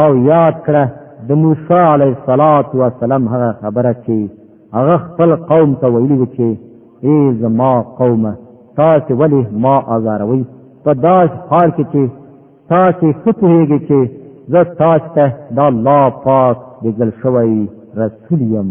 او یاد کړه د موسی علیه الصلاۃ والسلام هغه خبره چې هغه خپل قوم ته ویلي و چې ای زما قومه تاسو ولې ما آزاروي په داس حال کې چې تاسو څه پوهیږئ چې زه تاسو ته د الله پاک د ځل شوی رسول یم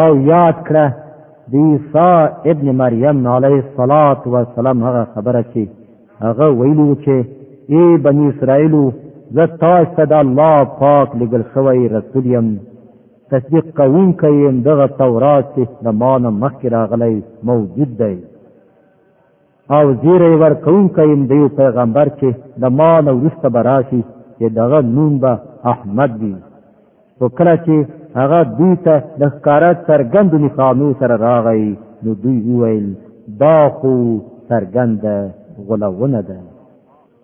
او یاد کړه د عیسی ابن مریم علیه الصلاۃ والسلام هغه خبره چې هغه ویلي و چې ای بنی اسرائیلو زه تاسو ته د الله پاک لګل شوی رسول یم تصدیق کوونکی یم دغه تورات چې د ما نه مخکې راغلی موجود دی او زیری ورکوونکی د یو پیغمبر چې د ما نه وروسته به راشي چې دغه نوم به احمد وي خو کله چې هغه دوی ته د ښکاره څرګندو نښانو سره راغی نو دوی وویل دا خو څرګنده غولونه ده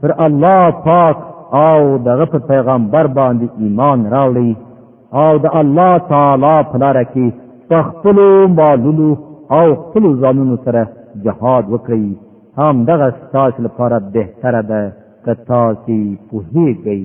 پر الله پاک او دغه پر پیغمبر باندې ایمان راوړي او د الله تعالی په لار کې په خپل مالونو او خپل ځانونو سره جهاد وکړي هم دغه ستاسو لپاره بهتره ده که تاسو پوهیږئ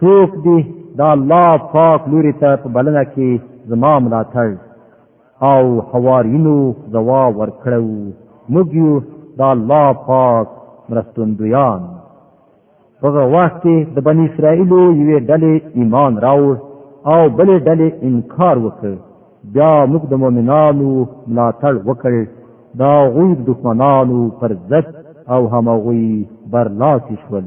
څوک دی د الله پاک لوري ته په بلنه کې زما ملاتړ او حوارینو ځواب ورکړو موږ یو د الله پاک مرستندویان هغه وخت کې د بنی اسرائیلو یوې ډلې ایمان راوړ او بلې ډلې انکار وکړ بیا موږ د مؤمنانو ملاتړ وکړ دا غوی دښمنانو پر ضد او همغوی برلاسی شول